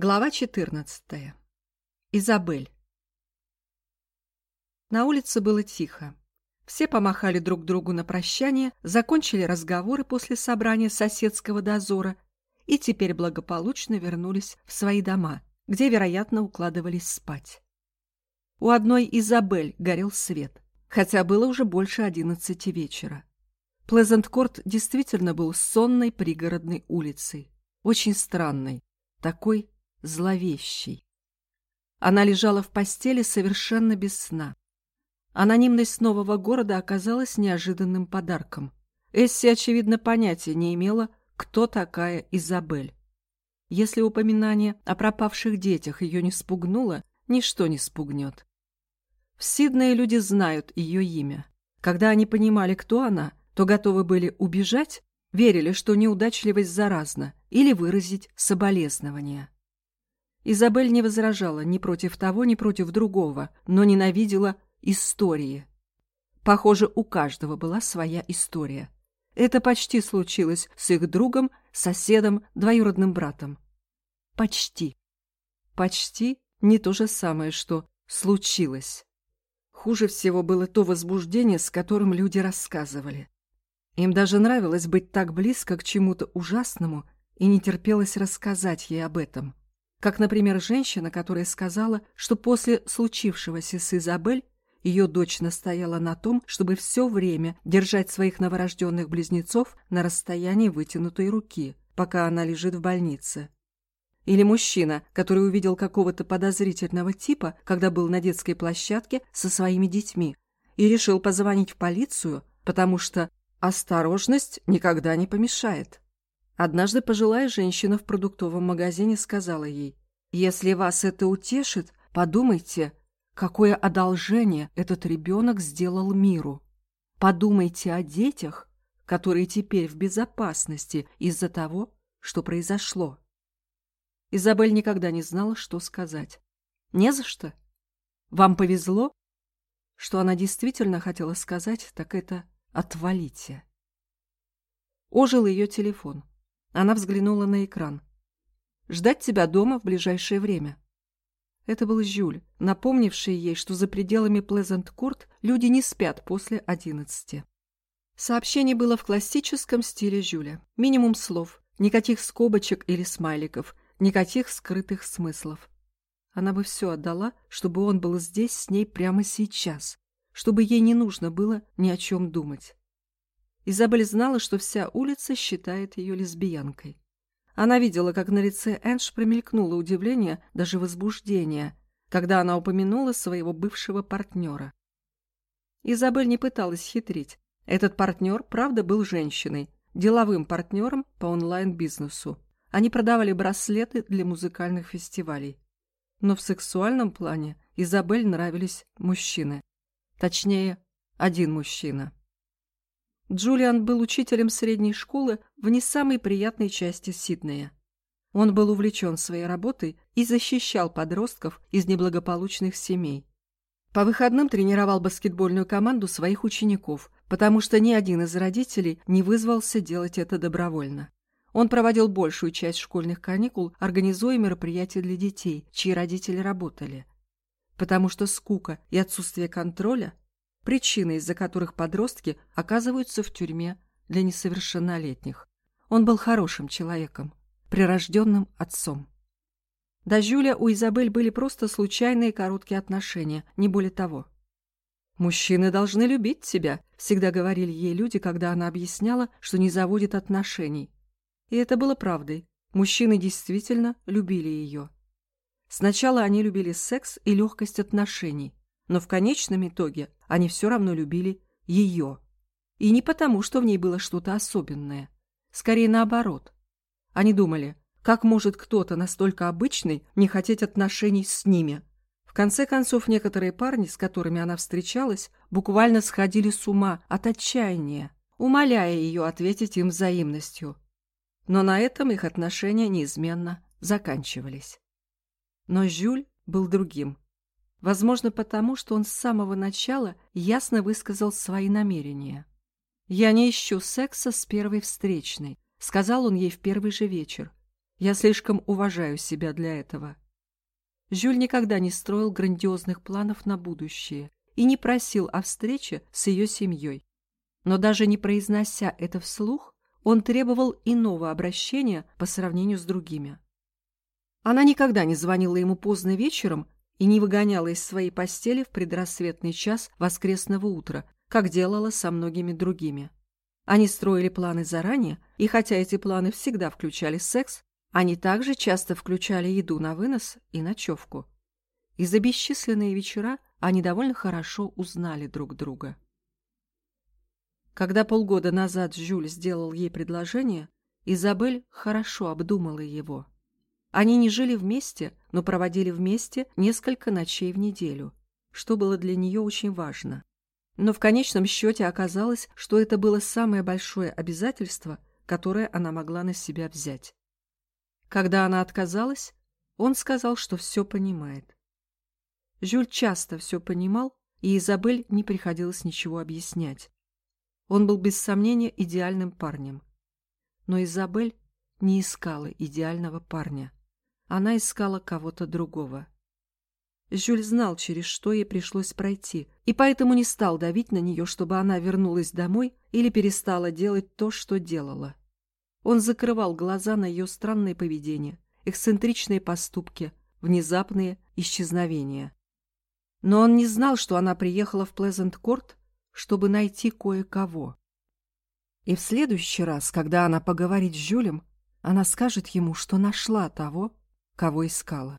Глава 14. Изабель. На улице было тихо. Все помахали друг другу на прощание, закончили разговоры после собрания соседского дозора и теперь благополучно вернулись в свои дома, где, вероятно, укладывались спать. У одной Изабель горел свет, хотя было уже больше одиннадцати вечера. Плезент-Корт действительно был сонной пригородной улицей, очень странной, такой зловещей. Она лежала в постели совершенно без сна. Анонимность нового города оказалась неожиданным подарком. Эсси, очевидно, понятия не имела, кто такая Изабель. Если упоминание о пропавших детях ее не спугнуло, ничто не спугнет. В Сиднее люди знают ее имя. Когда они понимали, кто она, то готовы были убежать, верили, что неудачливость заразна, или выразить соболезнования. Изабель не возражала ни против того, ни против другого, но ненавидела истории. Похоже, у каждого была своя история. Это почти случилось с их другом, соседом, двоюродным братом. Почти. Почти не то же самое, что случилось. Хуже всего было то возбуждение, с которым люди рассказывали. Им даже нравилось быть так близко к чему-то ужасному и не терпелось рассказать ей об этом. Как, например, женщина, которая сказала, что после случившегося с Изабель ее дочь настояла на том, чтобы все время держать своих новорожденных близнецов на расстоянии вытянутой руки, пока она лежит в больнице. Или мужчина, который увидел какого-то подозрительного типа, когда был на детской площадке со своими детьми, и решил позвонить в полицию, потому что осторожность никогда не помешает. Однажды пожилая женщина в продуктовом магазине сказала ей, «Если вас это утешит, подумайте, какое одолжение этот ребенок сделал миру. Подумайте о детях, которые теперь в безопасности из-за того, что произошло». Изабель никогда не знала, что сказать. «Не за что. Вам повезло?» Что она действительно хотела сказать, так это «отвалите». Ожил ее телефон. Она взглянула на экран. «Ждать тебя дома в ближайшее время». Это был Жюль, напомнивший ей, что за пределами Плезант-Курт люди не спят после одиннадцати. Сообщение было в классическом стиле Жюля. Минимум слов, никаких скобочек или смайликов, никаких скрытых смыслов. Она бы все отдала, чтобы он был здесь с ней прямо сейчас, чтобы ей не нужно было ни о чем думать. Изабель знала, что вся улица считает ее лесбиянкой. Она видела, как на лице Энж промелькнуло удивление, даже возбуждение, когда она упомянула своего бывшего партнера. Изабель не пыталась хитрить. Этот партнер, правда, был женщиной, деловым партнером по онлайн-бизнесу. Они продавали браслеты для музыкальных фестивалей. Но в сексуальном плане Изабель нравились мужчины. Точнее, один мужчина. Джулиан был учителем средней школы в не самой приятной части Сиднея. Он был увлечен своей работой и защищал подростков из неблагополучных семей. По выходным тренировал баскетбольную команду своих учеников, потому что ни один из родителей не вызвался делать это добровольно. Он проводил большую часть школьных каникул, организуя мероприятия для детей, чьи родители работали. Потому что скука и отсутствие контроля причины, из-за которых подростки оказываются в тюрьме для несовершеннолетних. Он был хорошим человеком, прирожденным отцом. До Жюля у Изабель были просто случайные короткие отношения, не более того. «Мужчины должны любить тебя», — всегда говорили ей люди, когда она объясняла, что не заводит отношений. И это было правдой. Мужчины действительно любили ее. Сначала они любили секс и легкость отношений, но в конечном итоге они все равно любили ее. И не потому, что в ней было что-то особенное. Скорее наоборот. Они думали, как может кто-то настолько обычный не хотеть отношений с ними? В конце концов, некоторые парни, с которыми она встречалась, буквально сходили с ума от отчаяния, умоляя ее ответить им взаимностью. Но на этом их отношения неизменно заканчивались. Но Жюль был другим. Возможно, потому, что он с самого начала ясно высказал свои намерения. «Я не ищу секса с первой встречной», — сказал он ей в первый же вечер. Я слишком уважаю себя для этого. Жюль никогда не строил грандиозных планов на будущее и не просил о встрече с ее семьей. Но даже не произнося это вслух, он требовал иного обращения по сравнению с другими. Она никогда не звонила ему поздно вечером и не выгоняла из своей постели в предрассветный час воскресного утра, как делала со многими другими. Они строили планы заранее, и хотя эти планы всегда включали секс, они также часто включали еду на вынос и ночевку. И за бесчисленные вечера они довольно хорошо узнали друг друга. Когда полгода назад Жюль сделал ей предложение, Изабель хорошо обдумала его. Они не жили вместе, но проводили вместе несколько ночей в неделю, что было для нее очень важно. Но в конечном счете оказалось, что это было самое большое обязательство, которое она могла на себя взять. Когда она отказалась, он сказал, что все понимает. Жюль часто все понимал, и Изабель не приходилось ничего объяснять. Он был без сомнения идеальным парнем. Но Изабель не искала идеального парня. Она искала кого-то другого. Жюль знал, через что ей пришлось пройти, и поэтому не стал давить на нее, чтобы она вернулась домой или перестала делать то, что делала. Он закрывал глаза на ее странное поведение, эксцентричные поступки, внезапные исчезновения. Но он не знал, что она приехала в Плезент-Корт, чтобы найти кое-кого. И в следующий раз, когда она поговорит с Жюлем, она скажет ему, что нашла того, кого искала.